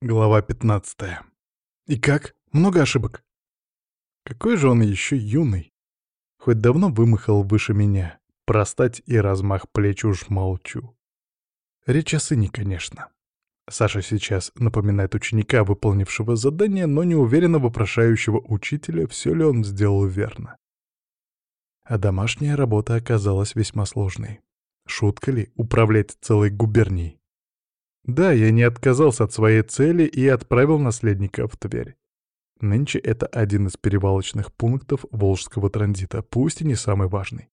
Глава 15. И как? Много ошибок? Какой же он еще юный. Хоть давно вымахал выше меня. Простать и размах плеч уж молчу. Речь о сыне, конечно. Саша сейчас напоминает ученика, выполнившего задание, но неуверенно вопрошающего учителя, все ли он сделал верно. А домашняя работа оказалась весьма сложной. Шутка ли управлять целой губернией? Да, я не отказался от своей цели и отправил наследника в Тверь. Нынче это один из перевалочных пунктов Волжского транзита, пусть и не самый важный.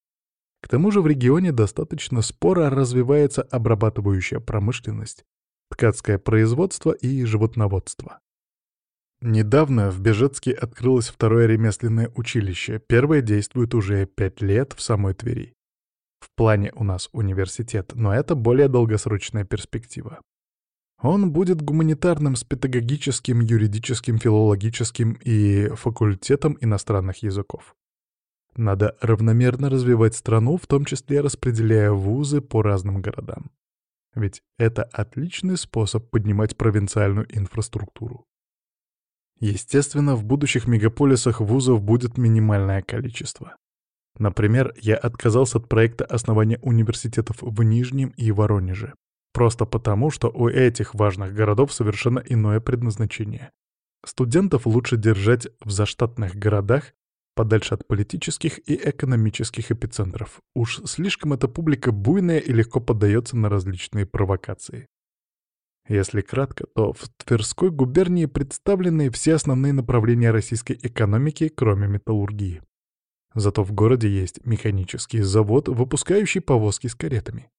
К тому же в регионе достаточно споро развивается обрабатывающая промышленность, ткацкое производство и животноводство. Недавно в Бежецке открылось второе ремесленное училище, первое действует уже пять лет в самой Твери. В плане у нас университет, но это более долгосрочная перспектива. Он будет гуманитарным с педагогическим, юридическим, филологическим и факультетом иностранных языков. Надо равномерно развивать страну, в том числе распределяя вузы по разным городам. Ведь это отличный способ поднимать провинциальную инфраструктуру. Естественно, в будущих мегаполисах вузов будет минимальное количество. Например, я отказался от проекта основания университетов в Нижнем и Воронеже. Просто потому, что у этих важных городов совершенно иное предназначение. Студентов лучше держать в заштатных городах, подальше от политических и экономических эпицентров. Уж слишком эта публика буйная и легко поддается на различные провокации. Если кратко, то в Тверской губернии представлены все основные направления российской экономики, кроме металлургии. Зато в городе есть механический завод, выпускающий повозки с каретами.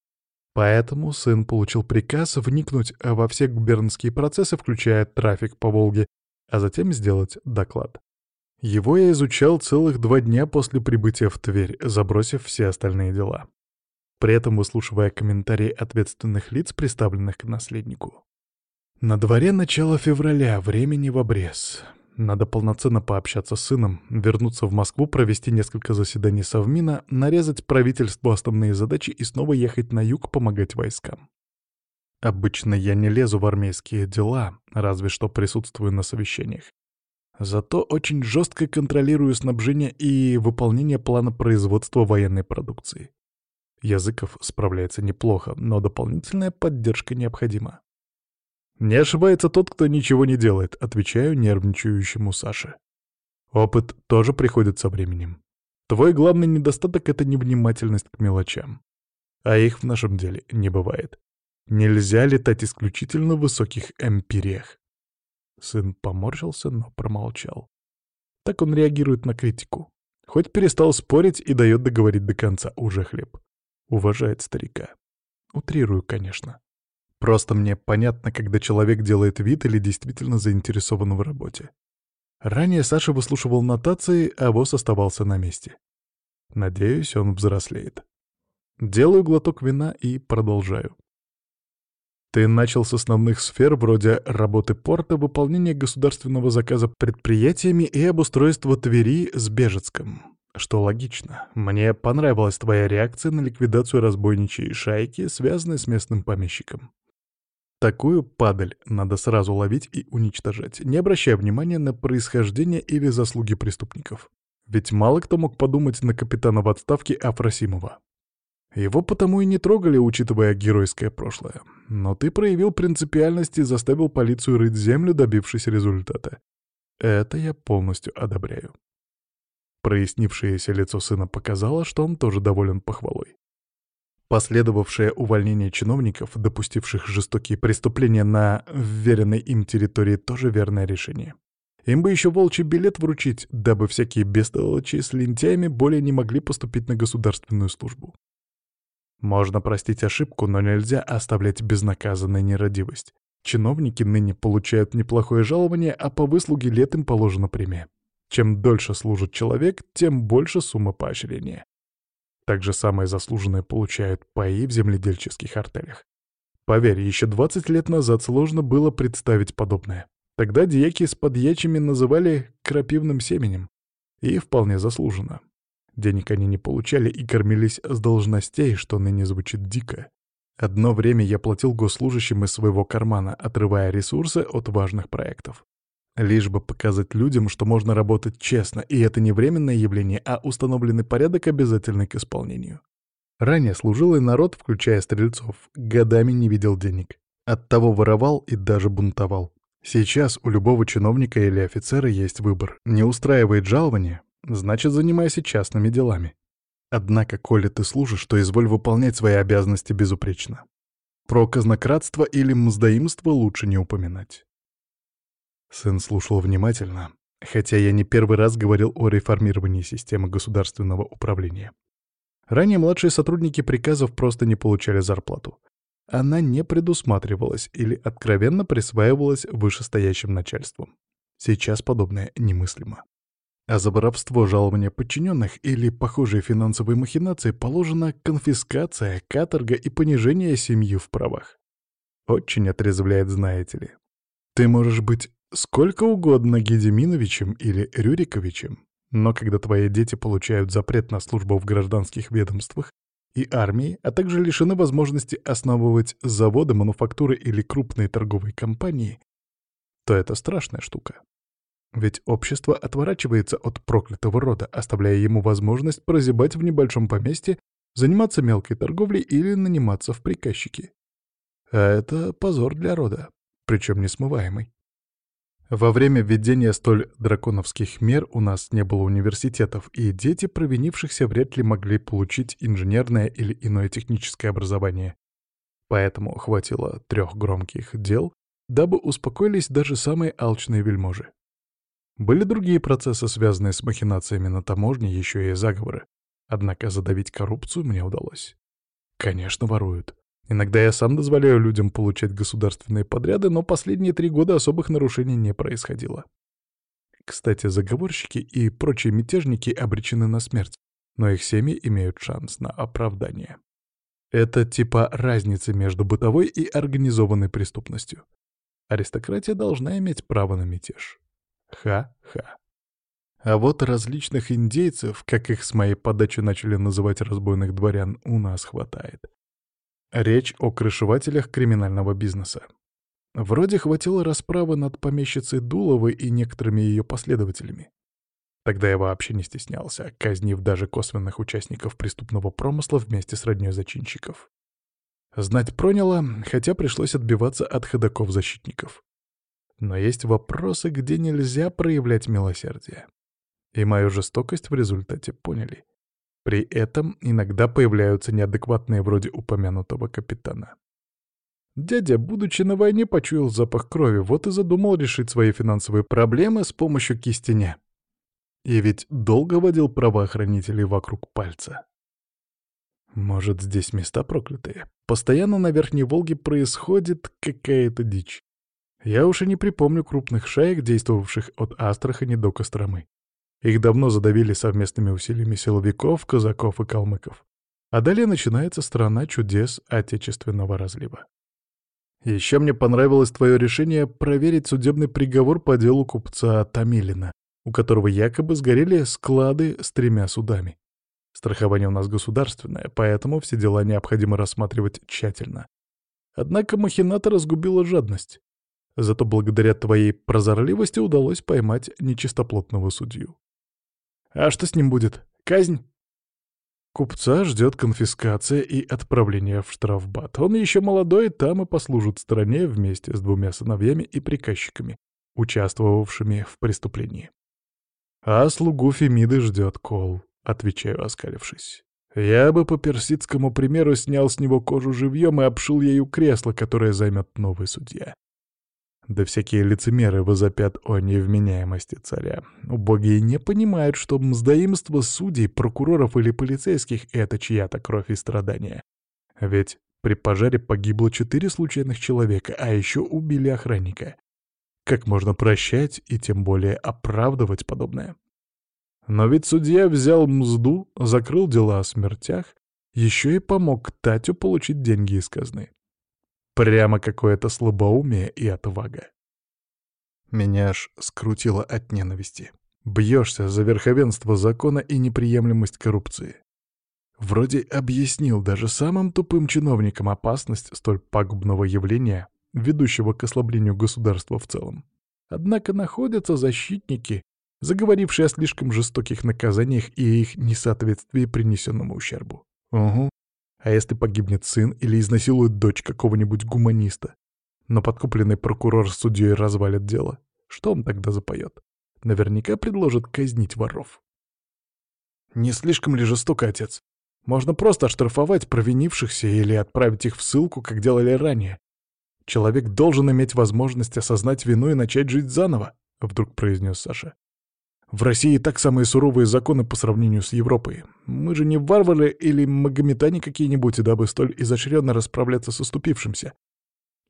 Поэтому сын получил приказ вникнуть во все губернские процессы, включая трафик по Волге, а затем сделать доклад. Его я изучал целых два дня после прибытия в Тверь, забросив все остальные дела. При этом выслушивая комментарии ответственных лиц, представленных к наследнику. На дворе начало февраля, времени в обрез. Надо полноценно пообщаться с сыном, вернуться в Москву, провести несколько заседаний Совмина, нарезать правительству основные задачи и снова ехать на юг помогать войскам. Обычно я не лезу в армейские дела, разве что присутствую на совещаниях. Зато очень жестко контролирую снабжение и выполнение плана производства военной продукции. Языков справляется неплохо, но дополнительная поддержка необходима. «Не ошибается тот, кто ничего не делает», — отвечаю нервничающему Саше. «Опыт тоже приходит со временем. Твой главный недостаток — это невнимательность к мелочам. А их в нашем деле не бывает. Нельзя летать исключительно в высоких эмпириях». Сын поморщился, но промолчал. Так он реагирует на критику. Хоть перестал спорить и дает договорить до конца, уже хлеб. Уважает старика. Утрирую, конечно. Просто мне понятно, когда человек делает вид или действительно заинтересован в работе. Ранее Саша выслушивал нотации, а босс оставался на месте. Надеюсь, он взрослеет. Делаю глоток вина и продолжаю. Ты начал с основных сфер вроде работы порта, выполнения государственного заказа предприятиями и обустройства Твери с Бежецком. Что логично. Мне понравилась твоя реакция на ликвидацию разбойничьей шайки, связанной с местным помещиком. Такую падаль надо сразу ловить и уничтожать, не обращая внимания на происхождение или заслуги преступников. Ведь мало кто мог подумать на капитана в отставке Афросимова. Его потому и не трогали, учитывая геройское прошлое. Но ты проявил принципиальность и заставил полицию рыть землю, добившись результата. Это я полностью одобряю. Прояснившееся лицо сына показало, что он тоже доволен похвалой. Последовавшее увольнение чиновников, допустивших жестокие преступления на вверенной им территории, тоже верное решение. Им бы еще волчий билет вручить, дабы всякие бестолочи с лентяями более не могли поступить на государственную службу. Можно простить ошибку, но нельзя оставлять безнаказанной нерадивость. Чиновники ныне получают неплохое жалование, а по выслуге лет им положена премия. Чем дольше служит человек, тем больше сумма поощрения. Также самые заслуженные получают паи в земледельческих артелях. Поверь, еще 20 лет назад сложно было представить подобное. Тогда дьяки с подьячими называли крапивным семенем. И вполне заслуженно. Денег они не получали и кормились с должностей, что ныне звучит дико. Одно время я платил госслужащим из своего кармана, отрывая ресурсы от важных проектов. Лишь бы показать людям, что можно работать честно, и это не временное явление, а установленный порядок, обязательный к исполнению. Ранее служилый народ, включая стрельцов, годами не видел денег. Оттого воровал и даже бунтовал. Сейчас у любого чиновника или офицера есть выбор. Не устраивает жалование, значит, занимайся частными делами. Однако, коли ты служишь, то изволь выполнять свои обязанности безупречно. Про казнократство или мздоимство лучше не упоминать. Сын слушал внимательно, хотя я не первый раз говорил о реформировании системы государственного управления. Ранее младшие сотрудники приказов просто не получали зарплату. Она не предусматривалась или откровенно присваивалась вышестоящим начальством. Сейчас подобное немыслимо. А за воровство жалования подчиненных или похожие финансовые махинации положена конфискация, каторга и понижение семьи в правах. Очень отрезвляет, знаете ли. Ты можешь быть сколько угодно Гедеминовичем или Рюриковичем, но когда твои дети получают запрет на службу в гражданских ведомствах и армии, а также лишены возможности основывать заводы, мануфактуры или крупные торговые компании, то это страшная штука. Ведь общество отворачивается от проклятого рода, оставляя ему возможность прозябать в небольшом поместье, заниматься мелкой торговлей или наниматься в приказчики. А это позор для рода, причем несмываемый. Во время введения столь драконовских мер у нас не было университетов, и дети провинившихся вряд ли могли получить инженерное или иное техническое образование. Поэтому хватило трех громких дел, дабы успокоились даже самые алчные вельможи. Были другие процессы, связанные с махинациями на таможне, еще и заговоры. Однако задавить коррупцию мне удалось. Конечно, воруют. Иногда я сам дозволяю людям получать государственные подряды, но последние три года особых нарушений не происходило. Кстати, заговорщики и прочие мятежники обречены на смерть, но их семьи имеют шанс на оправдание. Это типа разницы между бытовой и организованной преступностью. Аристократия должна иметь право на мятеж. Ха-ха. А вот различных индейцев, как их с моей подачи начали называть разбойных дворян, у нас хватает. Речь о крышевателях криминального бизнеса. Вроде хватило расправы над помещицей Дуловой и некоторыми ее последователями. Тогда я вообще не стеснялся, казнив даже косвенных участников преступного промысла вместе с роднёй зачинщиков. Знать проняло, хотя пришлось отбиваться от ходоков-защитников. Но есть вопросы, где нельзя проявлять милосердие. И мою жестокость в результате поняли. При этом иногда появляются неадекватные вроде упомянутого капитана. Дядя, будучи на войне, почуял запах крови, вот и задумал решить свои финансовые проблемы с помощью кистеня. И ведь долго водил правоохранителей вокруг пальца. Может, здесь места проклятые? Постоянно на Верхней Волге происходит какая-то дичь. Я уж и не припомню крупных шаек, действовавших от Астрахани до Костромы. Их давно задавили совместными усилиями силовиков, казаков и калмыков. А далее начинается страна чудес отечественного разлива. Еще мне понравилось твое решение проверить судебный приговор по делу купца Тамилина, у которого якобы сгорели склады с тремя судами. Страхование у нас государственное, поэтому все дела необходимо рассматривать тщательно. Однако махинатора разгубила жадность. Зато благодаря твоей прозорливости удалось поймать нечистоплотного судью. А что с ним будет? Казнь? Купца ждет конфискация и отправление в штрафбат. Он еще молодой, там и послужит стране вместе с двумя сыновьями и приказчиками, участвовавшими в преступлении. А слугу Фемиды ждет кол, отвечаю, оскалившись. Я бы по персидскому примеру снял с него кожу живьем и обшил ею кресло, которое займет новый судья. Да всякие лицемеры возопят о невменяемости царя. Убогие не понимают, что мздоимство судей, прокуроров или полицейских — это чья-то кровь и страдания. Ведь при пожаре погибло четыре случайных человека, а еще убили охранника. Как можно прощать и тем более оправдывать подобное? Но ведь судья взял мзду, закрыл дела о смертях, еще и помог Татю получить деньги из казны. Прямо какое-то слабоумие и отвага. Меня аж скрутило от ненависти. Бьешься за верховенство закона и неприемлемость коррупции. Вроде объяснил даже самым тупым чиновникам опасность столь пагубного явления, ведущего к ослаблению государства в целом. Однако находятся защитники, заговорившие о слишком жестоких наказаниях и их несоответствии принесенному ущербу. Угу. А если погибнет сын или изнасилует дочь какого-нибудь гуманиста, но подкупленный прокурор с судьей развалит дело, что он тогда запоет? Наверняка предложит казнить воров. Не слишком ли жестоко, отец? Можно просто оштрафовать провинившихся или отправить их в ссылку, как делали ранее. Человек должен иметь возможность осознать вину и начать жить заново, — вдруг произнес Саша. В России так самые суровые законы по сравнению с Европой. Мы же не варвары или магометане какие-нибудь, дабы столь изощренно расправляться с уступившимся.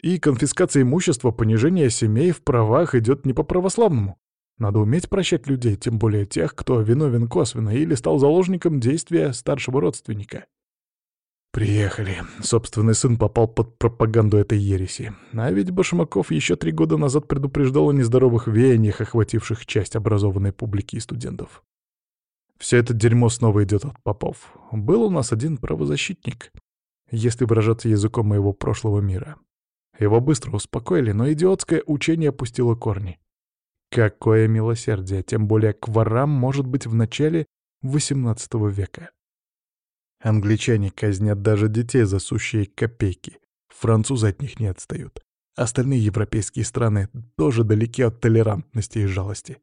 И конфискация имущества, понижение семей в правах идет не по-православному. Надо уметь прощать людей, тем более тех, кто виновен косвенно или стал заложником действия старшего родственника. Приехали. Собственный сын попал под пропаганду этой ереси. А ведь Башмаков еще три года назад предупреждал о нездоровых веяниях, охвативших часть образованной публики и студентов. Все это дерьмо снова идет от попов. Был у нас один правозащитник, если выражаться языком моего прошлого мира. Его быстро успокоили, но идиотское учение опустило корни. Какое милосердие, тем более к ворам может быть в начале XVIII века. Англичане казнят даже детей за сущие копейки. Французы от них не отстают. Остальные европейские страны тоже далеки от толерантности и жалости.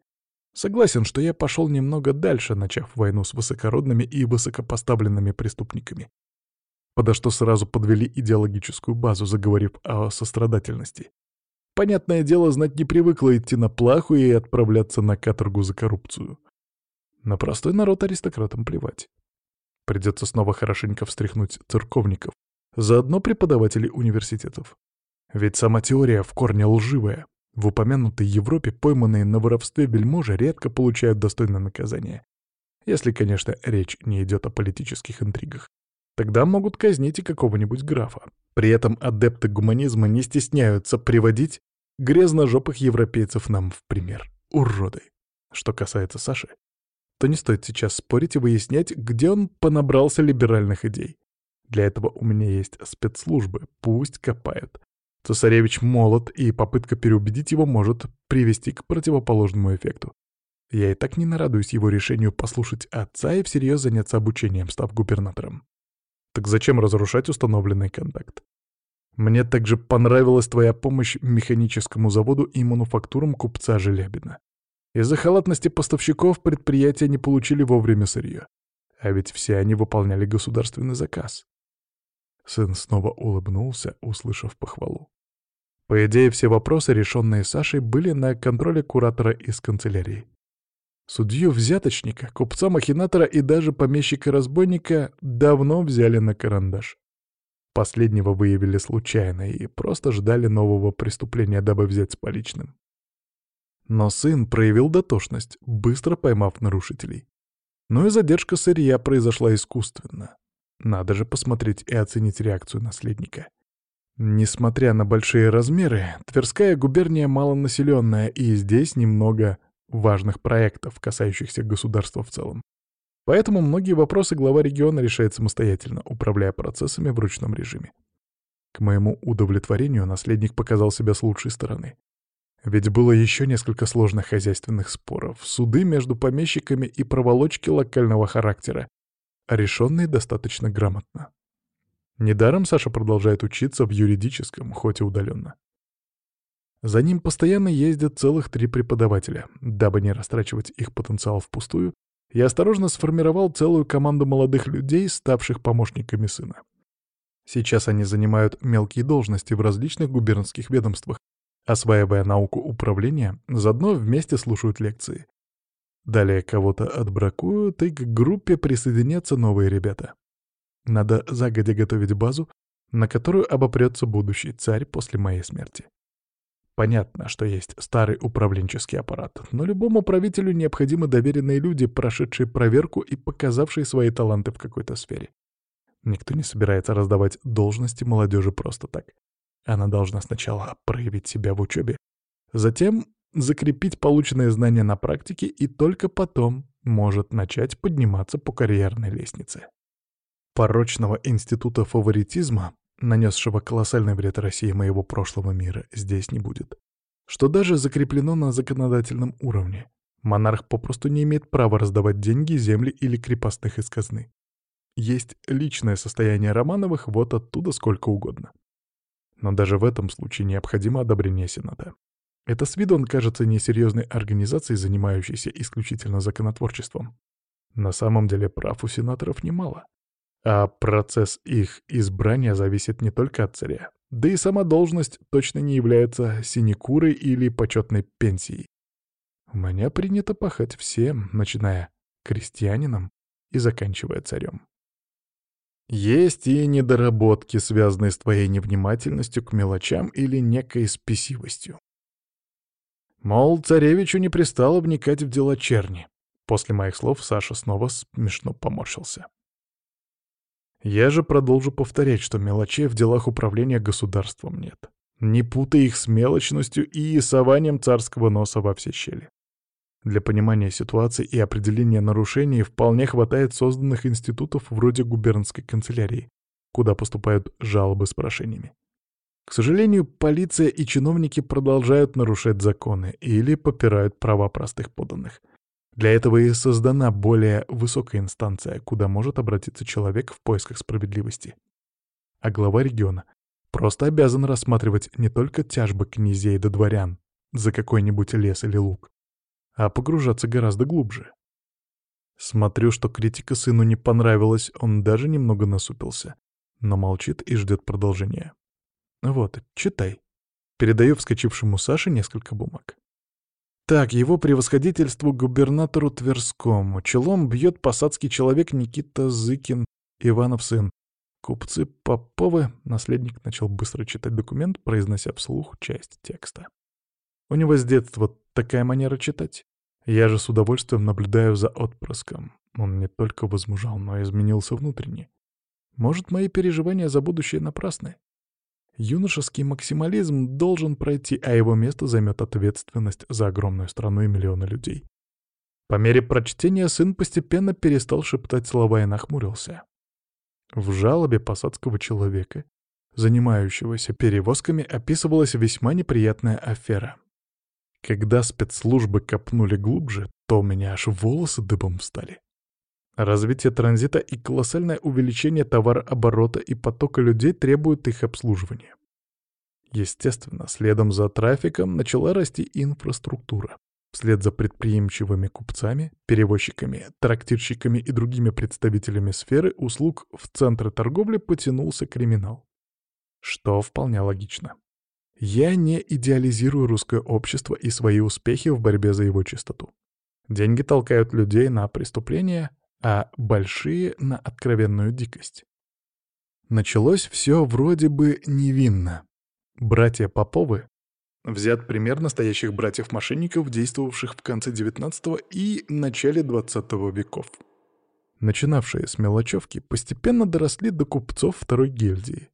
Согласен, что я пошел немного дальше, начав войну с высокородными и высокопоставленными преступниками. Подо что сразу подвели идеологическую базу, заговорив о сострадательности. Понятное дело, знать не привыкла идти на плаху и отправляться на каторгу за коррупцию. На простой народ аристократам плевать. Придется снова хорошенько встряхнуть церковников, заодно преподавателей университетов. Ведь сама теория в корне лживая. В упомянутой Европе пойманные на воровстве вельможи редко получают достойное наказание. Если, конечно, речь не идет о политических интригах. Тогда могут казнить и какого-нибудь графа. При этом адепты гуманизма не стесняются приводить грязножопых европейцев нам в пример. Уроды. Что касается Саши, то не стоит сейчас спорить и выяснять, где он понабрался либеральных идей. Для этого у меня есть спецслужбы, пусть копают. Цесаревич молод, и попытка переубедить его может привести к противоположному эффекту. Я и так не нарадуюсь его решению послушать отца и всерьез заняться обучением, став губернатором. Так зачем разрушать установленный контакт? Мне также понравилась твоя помощь механическому заводу и мануфактурам купца Желябина. Из-за халатности поставщиков предприятия не получили вовремя сырье. А ведь все они выполняли государственный заказ. Сын снова улыбнулся, услышав похвалу. По идее, все вопросы, решенные Сашей, были на контроле куратора из канцелярии. Судью-взяточника, купца-махинатора и даже помещика-разбойника давно взяли на карандаш. Последнего выявили случайно и просто ждали нового преступления, дабы взять с поличным. Но сын проявил дотошность, быстро поймав нарушителей. Но и задержка сырья произошла искусственно. Надо же посмотреть и оценить реакцию наследника. Несмотря на большие размеры, Тверская губерния малонаселенная, и здесь немного важных проектов, касающихся государства в целом. Поэтому многие вопросы глава региона решает самостоятельно, управляя процессами в ручном режиме. К моему удовлетворению наследник показал себя с лучшей стороны. Ведь было еще несколько сложных хозяйственных споров, суды между помещиками и проволочки локального характера, решенные достаточно грамотно. Недаром Саша продолжает учиться в юридическом, хоть и удаленно. За ним постоянно ездят целых три преподавателя. Дабы не растрачивать их потенциал впустую, я осторожно сформировал целую команду молодых людей, ставших помощниками сына. Сейчас они занимают мелкие должности в различных губернских ведомствах, осваивая науку управления, заодно вместе слушают лекции. Далее кого-то отбракуют, и к группе присоединятся новые ребята. Надо загодя готовить базу, на которую обопрется будущий царь после моей смерти. Понятно, что есть старый управленческий аппарат, но любому правителю необходимы доверенные люди, прошедшие проверку и показавшие свои таланты в какой-то сфере. Никто не собирается раздавать должности молодежи просто так. Она должна сначала проявить себя в учебе, затем закрепить полученные знания на практике и только потом может начать подниматься по карьерной лестнице. порочного института фаворитизма, нанесшего колоссальный вред России моего прошлого мира, здесь не будет. Что даже закреплено на законодательном уровне. Монарх попросту не имеет права раздавать деньги, земли или крепостных из казны. Есть личное состояние Романовых вот оттуда сколько угодно. Но даже в этом случае необходимо одобрение Сената. Это с виду он кажется несерьезной организацией, занимающейся исключительно законотворчеством. На самом деле прав у сенаторов немало. А процесс их избрания зависит не только от царя. Да и сама должность точно не является синекурой или почетной пенсией. У меня принято пахать всем, начиная крестьянином и заканчивая царем. Есть и недоработки, связанные с твоей невнимательностью к мелочам или некой спесивостью. Мол, царевичу не пристало вникать в дела черни. После моих слов Саша снова смешно поморщился. Я же продолжу повторять, что мелочей в делах управления государством нет. Не путай их с мелочностью и сованием царского носа во все щели. Для понимания ситуации и определения нарушений вполне хватает созданных институтов вроде губернской канцелярии, куда поступают жалобы с прошениями. К сожалению, полиция и чиновники продолжают нарушать законы или попирают права простых подданных. Для этого и создана более высокая инстанция, куда может обратиться человек в поисках справедливости. А глава региона просто обязан рассматривать не только тяжбы князей до дворян за какой-нибудь лес или луг, а погружаться гораздо глубже. Смотрю, что критика сыну не понравилась, он даже немного насупился, но молчит и ждет продолжения. Вот, читай. Передаю вскочившему Саше несколько бумаг. Так, его превосходительству губернатору Тверскому. Челом бьет посадский человек Никита Зыкин, Иванов сын. Купцы Поповы. Наследник начал быстро читать документ, произнося вслух часть текста. У него с детства такая манера читать. Я же с удовольствием наблюдаю за отпрыском. Он не только возмужал, но и изменился внутренне. Может, мои переживания за будущее напрасны? Юношеский максимализм должен пройти, а его место займет ответственность за огромную страну и миллионы людей. По мере прочтения сын постепенно перестал шептать слова и нахмурился. В жалобе посадского человека, занимающегося перевозками, описывалась весьма неприятная афера. Когда спецслужбы копнули глубже, то у меня аж волосы дыбом встали. Развитие транзита и колоссальное увеличение товарооборота и потока людей требуют их обслуживания. Естественно, следом за трафиком начала расти инфраструктура. Вслед за предприимчивыми купцами, перевозчиками, трактирщиками и другими представителями сферы услуг в центры торговли потянулся криминал. Что вполне логично. Я не идеализирую русское общество и свои успехи в борьбе за его чистоту. Деньги толкают людей на преступления, а большие — на откровенную дикость. Началось все вроде бы невинно. Братья Поповы взят пример настоящих братьев-мошенников, действовавших в конце XIX и начале XX веков. Начинавшие с мелочевки постепенно доросли до купцов второй гильдии.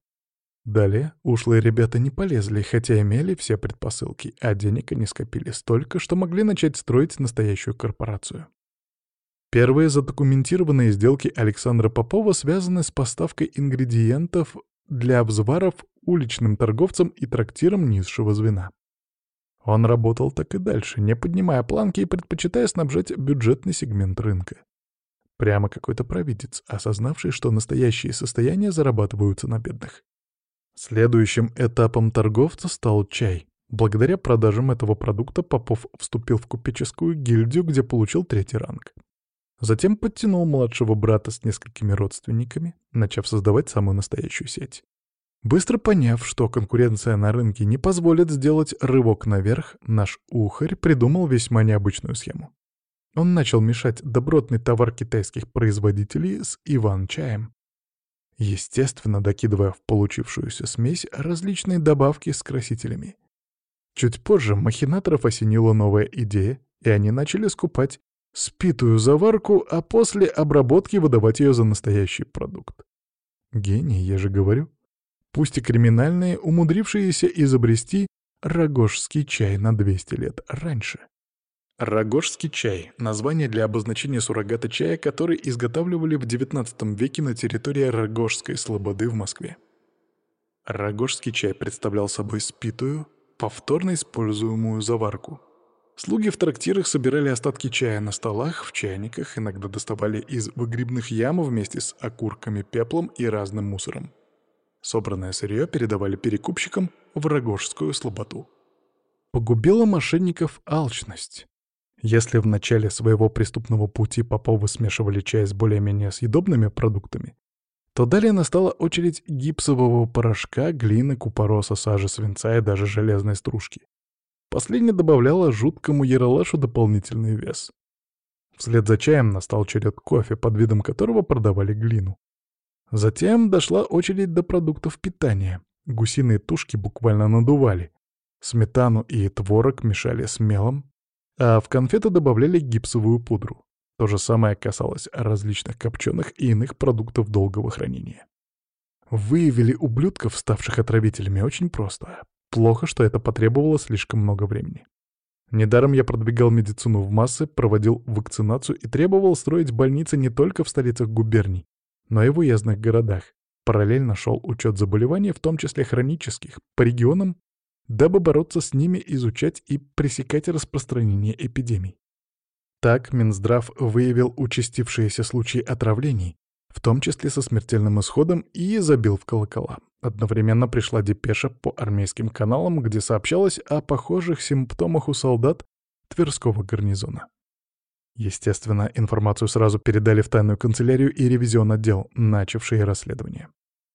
Далее ушлые ребята не полезли, хотя имели все предпосылки, а денег они скопили столько, что могли начать строить настоящую корпорацию. Первые задокументированные сделки Александра Попова связаны с поставкой ингредиентов для взваров уличным торговцам и трактирам низшего звена. Он работал так и дальше, не поднимая планки и предпочитая снабжать бюджетный сегмент рынка. Прямо какой-то провидец, осознавший, что настоящие состояния зарабатываются на бедных. Следующим этапом торговца стал чай. Благодаря продажам этого продукта Попов вступил в купеческую гильдию, где получил третий ранг. Затем подтянул младшего брата с несколькими родственниками, начав создавать самую настоящую сеть. Быстро поняв, что конкуренция на рынке не позволит сделать рывок наверх, наш ухарь придумал весьма необычную схему. Он начал мешать добротный товар китайских производителей с Иван-чаем, естественно, докидывая в получившуюся смесь различные добавки с красителями. Чуть позже махинаторов осенила новая идея, и они начали скупать спитую заварку, а после обработки выдавать ее за настоящий продукт. Гений, я же говорю. Пусть и криминальные, умудрившиеся изобрести рогожский чай на 200 лет раньше. Рогожский чай — название для обозначения суррогата чая, который изготавливали в XIX веке на территории Рогожской слободы в Москве. Рогожский чай представлял собой спитую, повторно используемую заварку. Слуги в трактирах собирали остатки чая на столах, в чайниках, иногда доставали из выгребных ям вместе с окурками, пеплом и разным мусором. Собранное сырье передавали перекупщикам в Рогожскую слободу. Погубила мошенников алчность. Если в начале своего преступного пути Поповы смешивали чай с более-менее съедобными продуктами, то далее настала очередь гипсового порошка, глины, купороса, сажи, свинца и даже железной стружки. Последнее добавляло жуткому яролашу дополнительный вес. Вслед за чаем настал черед кофе, под видом которого продавали глину. Затем дошла очередь до продуктов питания. Гусиные тушки буквально надували. Сметану и творог мешали с мелом, а в конфеты добавляли гипсовую пудру. То же самое касалось различных копченых и иных продуктов долгого хранения. Выявили ублюдков, ставших отравителями, очень просто. Плохо, что это потребовало слишком много времени. Недаром я продвигал медицину в массы, проводил вакцинацию и требовал строить больницы не только в столицах губерний, но и в уездных городах. Параллельно шел учет заболеваний, в том числе хронических, по регионам дабы бороться с ними, изучать и пресекать распространение эпидемий. Так Минздрав выявил участившиеся случаи отравлений, в том числе со смертельным исходом, и забил в колокола. Одновременно пришла депеша по армейским каналам, где сообщалось о похожих симптомах у солдат Тверского гарнизона. Естественно, информацию сразу передали в тайную канцелярию и ревизион отдел, начавшие расследование.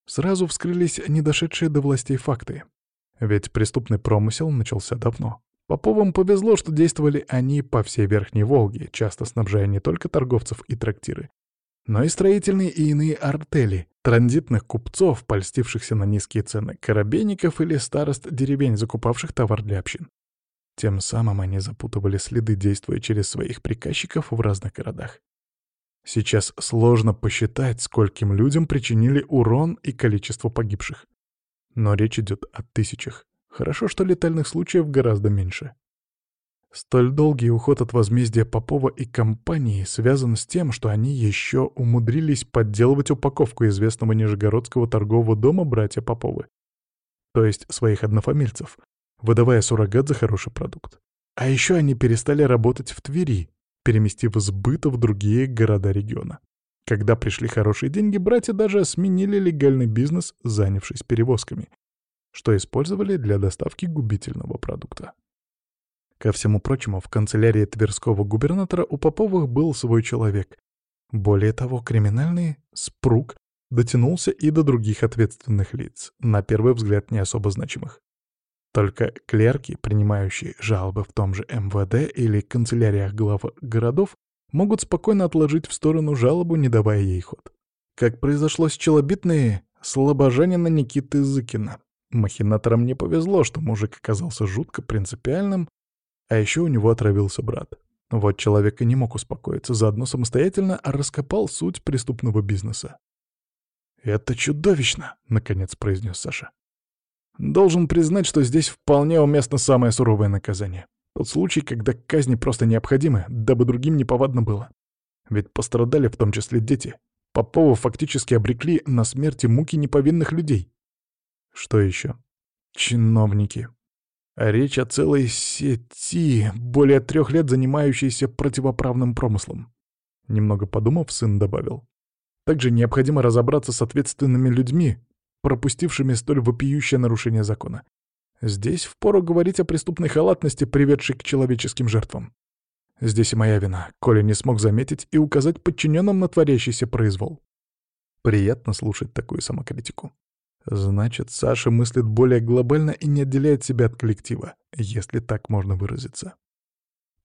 Сразу вскрылись недошедшие до властей факты. Ведь преступный промысел начался давно. Поповым повезло, что действовали они по всей Верхней Волге, часто снабжая не только торговцев и трактиры, но и строительные и иные артели, транзитных купцов, польстившихся на низкие цены, коробейников или старост деревень, закупавших товар для общин. Тем самым они запутывали следы, действуя через своих приказчиков в разных городах. Сейчас сложно посчитать, скольким людям причинили урон и количество погибших. Но речь идет о тысячах. Хорошо, что летальных случаев гораздо меньше. Столь долгий уход от возмездия Попова и компании связан с тем, что они еще умудрились подделывать упаковку известного нижегородского торгового дома братья Поповы. То есть своих однофамильцев, выдавая суррогат за хороший продукт. А еще они перестали работать в Твери, переместив сбыт в другие города региона. Когда пришли хорошие деньги, братья даже сменили легальный бизнес, занявшись перевозками, что использовали для доставки губительного продукта. Ко всему прочему, в канцелярии Тверского губернатора у Поповых был свой человек. Более того, криминальный спруг дотянулся и до других ответственных лиц, на первый взгляд не особо значимых. Только клерки, принимающие жалобы в том же МВД или канцеляриях глав городов, могут спокойно отложить в сторону жалобу, не давая ей ход. Как произошло с челобитной слабожанина Никиты Зыкина. Махинаторам не повезло, что мужик оказался жутко принципиальным, а еще у него отравился брат. Вот человек и не мог успокоиться, заодно самостоятельно раскопал суть преступного бизнеса. «Это чудовищно!» — наконец произнес Саша. «Должен признать, что здесь вполне уместно самое суровое наказание. Тот случай, когда казни просто необходимы, дабы другим неповадно было. Ведь пострадали в том числе дети. Попова фактически обрекли на смерти муки неповинных людей. Что еще? Чиновники. А речь о целой сети, более трех лет занимающейся противоправным промыслом. Немного подумав, сын добавил. Также необходимо разобраться с ответственными людьми, пропустившими столь вопиющее нарушение закона. Здесь впору говорить о преступной халатности, приведшей к человеческим жертвам. Здесь и моя вина, Коля не смог заметить и указать подчиненным на творящийся произвол. Приятно слушать такую самокритику. Значит, Саша мыслит более глобально и не отделяет себя от коллектива, если так можно выразиться.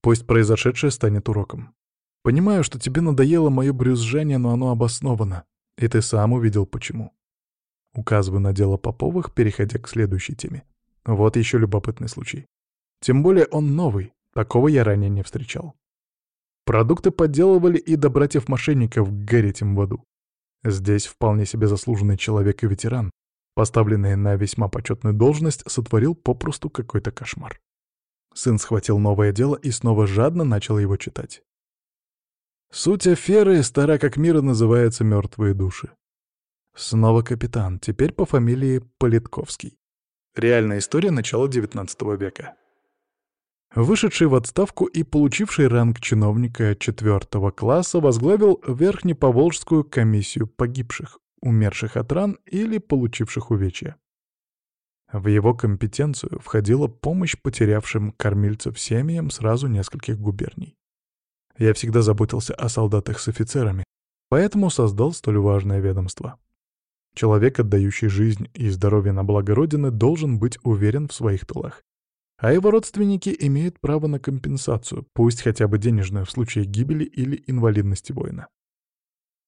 Пусть произошедшее станет уроком. Понимаю, что тебе надоело мое брюзжание, но оно обосновано, и ты сам увидел почему. Указываю на дело Поповых, переходя к следующей теме. Вот еще любопытный случай. Тем более он новый, такого я ранее не встречал. Продукты подделывали и до братьев-мошенников гореть им в аду. Здесь вполне себе заслуженный человек и ветеран, поставленный на весьма почетную должность, сотворил попросту какой-то кошмар. Сын схватил новое дело и снова жадно начал его читать. Суть аферы стара как мир и называется «Мертвые души». Снова капитан, теперь по фамилии Политковский. Реальная история начала XIX века. Вышедший в отставку и получивший ранг чиновника четвертого класса возглавил Верхнеповолжскую комиссию погибших, умерших от ран или получивших увечья. В его компетенцию входила помощь потерявшим кормильцев семьям сразу нескольких губерний. Я всегда заботился о солдатах с офицерами, поэтому создал столь важное ведомство. Человек, отдающий жизнь и здоровье на благо Родины, должен быть уверен в своих тылах. А его родственники имеют право на компенсацию, пусть хотя бы денежную в случае гибели или инвалидности воина.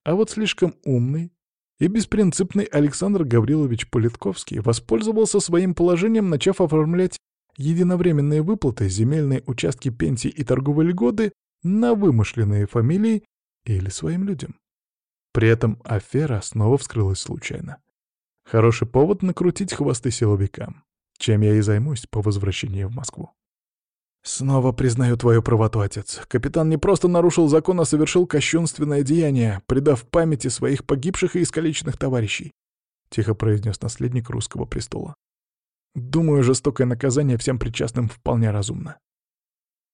А вот слишком умный и беспринципный Александр Гаврилович Политковский воспользовался своим положением, начав оформлять единовременные выплаты, земельные участки пенсий и торговые льготы на вымышленные фамилии или своим людям. При этом афера снова вскрылась случайно. Хороший повод накрутить хвосты силовикам, чем я и займусь по возвращении в Москву. «Снова признаю твою правоту, отец. Капитан не просто нарушил закон, а совершил кощунственное деяние, предав памяти своих погибших и искалеченных товарищей», — тихо произнес наследник русского престола. «Думаю, жестокое наказание всем причастным вполне разумно».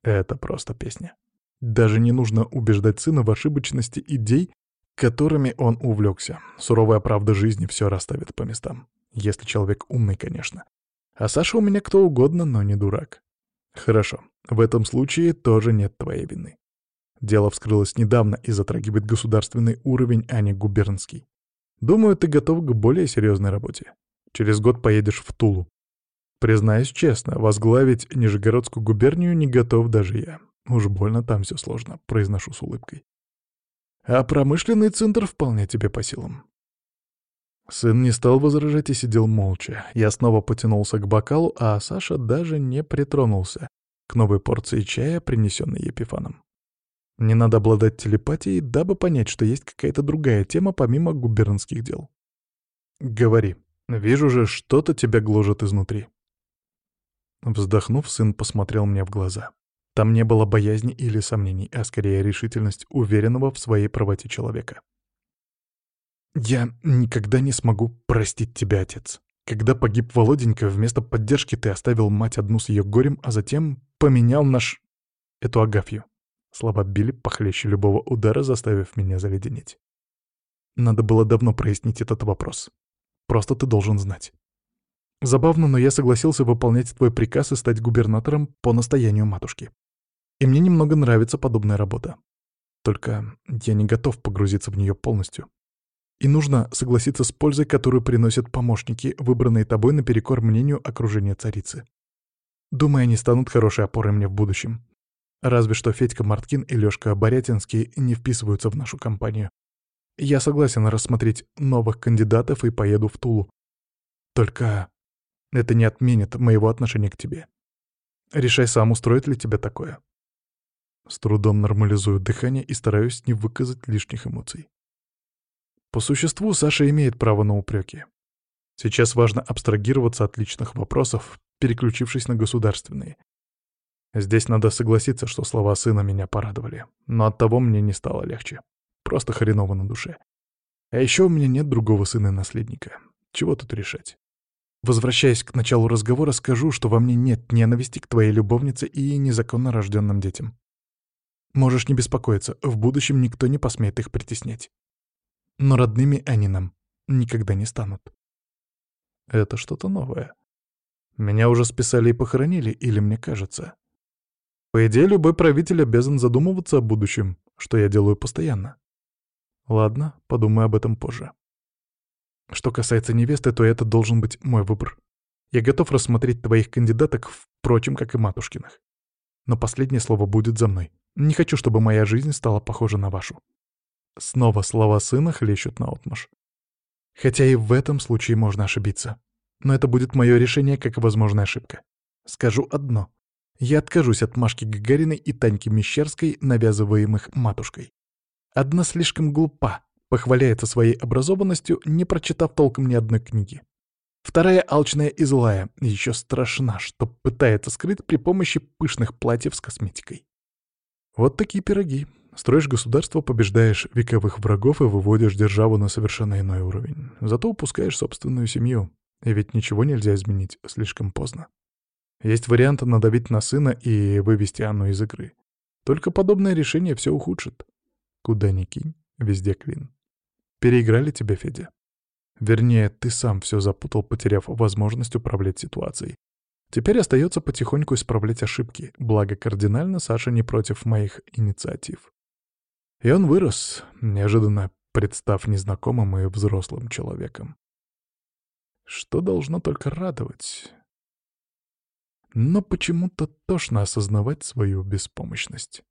Это просто песня. Даже не нужно убеждать сына в ошибочности идей, которыми он увлекся. Суровая правда жизни все расставит по местам. Если человек умный, конечно. А Саша у меня кто угодно, но не дурак. Хорошо, в этом случае тоже нет твоей вины. Дело вскрылось недавно и затрагивает государственный уровень, а не губернский. Думаю, ты готов к более серьезной работе. Через год поедешь в Тулу. Признаюсь честно, возглавить Нижегородскую губернию не готов даже я. Уж больно там все сложно, произношу с улыбкой. А промышленный центр вполне тебе по силам. Сын не стал возражать и сидел молча. Я снова потянулся к бокалу, а Саша даже не притронулся к новой порции чая, принесенной Епифаном. Не надо обладать телепатией, дабы понять, что есть какая-то другая тема помимо губернских дел. «Говори. Вижу же, что-то тебя гложет изнутри». Вздохнув, сын посмотрел мне в глаза. Там не было боязни или сомнений, а скорее решительность уверенного в своей правоте человека. «Я никогда не смогу простить тебя, отец. Когда погиб Володенька, вместо поддержки ты оставил мать одну с ее горем, а затем поменял наш... эту Агафью». Слова били похлеще любого удара, заставив меня заледенеть. Надо было давно прояснить этот вопрос. Просто ты должен знать. Забавно, но я согласился выполнять твой приказ и стать губернатором по настоянию матушки. И мне немного нравится подобная работа. Только я не готов погрузиться в нее полностью. И нужно согласиться с пользой, которую приносят помощники, выбранные тобой наперекор мнению окружения царицы. Думаю, они станут хорошей опорой мне в будущем. Разве что Федька Марткин и Лёшка Борятинский не вписываются в нашу компанию. Я согласен рассмотреть новых кандидатов и поеду в Тулу. Только это не отменит моего отношения к тебе. Решай сам, устроит ли тебя такое. С трудом нормализую дыхание и стараюсь не выказать лишних эмоций. По существу Саша имеет право на упреки. Сейчас важно абстрагироваться от личных вопросов, переключившись на государственные. Здесь надо согласиться, что слова сына меня порадовали, но от того мне не стало легче. Просто хреново на душе. А еще у меня нет другого сына-наследника. Чего тут решать? Возвращаясь к началу разговора, скажу, что во мне нет ненависти к твоей любовнице и незаконно рожденным детям. Можешь не беспокоиться, в будущем никто не посмеет их притеснять. Но родными они нам никогда не станут. Это что-то новое. Меня уже списали и похоронили, или мне кажется. По идее, любой правитель обязан задумываться о будущем, что я делаю постоянно. Ладно, подумаю об этом позже. Что касается невесты, то это должен быть мой выбор. Я готов рассмотреть твоих кандидаток, впрочем, как и матушкиных. Но последнее слово будет за мной. Не хочу, чтобы моя жизнь стала похожа на вашу. Снова слова сына хлещут наотмашь. Хотя и в этом случае можно ошибиться. Но это будет мое решение как возможная ошибка. Скажу одно. Я откажусь от Машки Гагариной и Таньки Мещерской, навязываемых матушкой. Одна слишком глупа, похваляется своей образованностью, не прочитав толком ни одной книги. Вторая алчная и злая, еще страшна, что пытается скрыть при помощи пышных платьев с косметикой. Вот такие пироги. Строишь государство, побеждаешь вековых врагов и выводишь державу на совершенно иной уровень. Зато упускаешь собственную семью. И ведь ничего нельзя изменить слишком поздно. Есть вариант надавить на сына и вывести Анну из игры. Только подобное решение все ухудшит. Куда ни кинь, везде клин. Переиграли тебя, Федя. Вернее, ты сам все запутал, потеряв возможность управлять ситуацией. Теперь остается потихоньку исправлять ошибки, благо кардинально Саша не против моих инициатив. И он вырос, неожиданно представ незнакомым и взрослым человеком. Что должно только радовать. Но почему-то тошно осознавать свою беспомощность.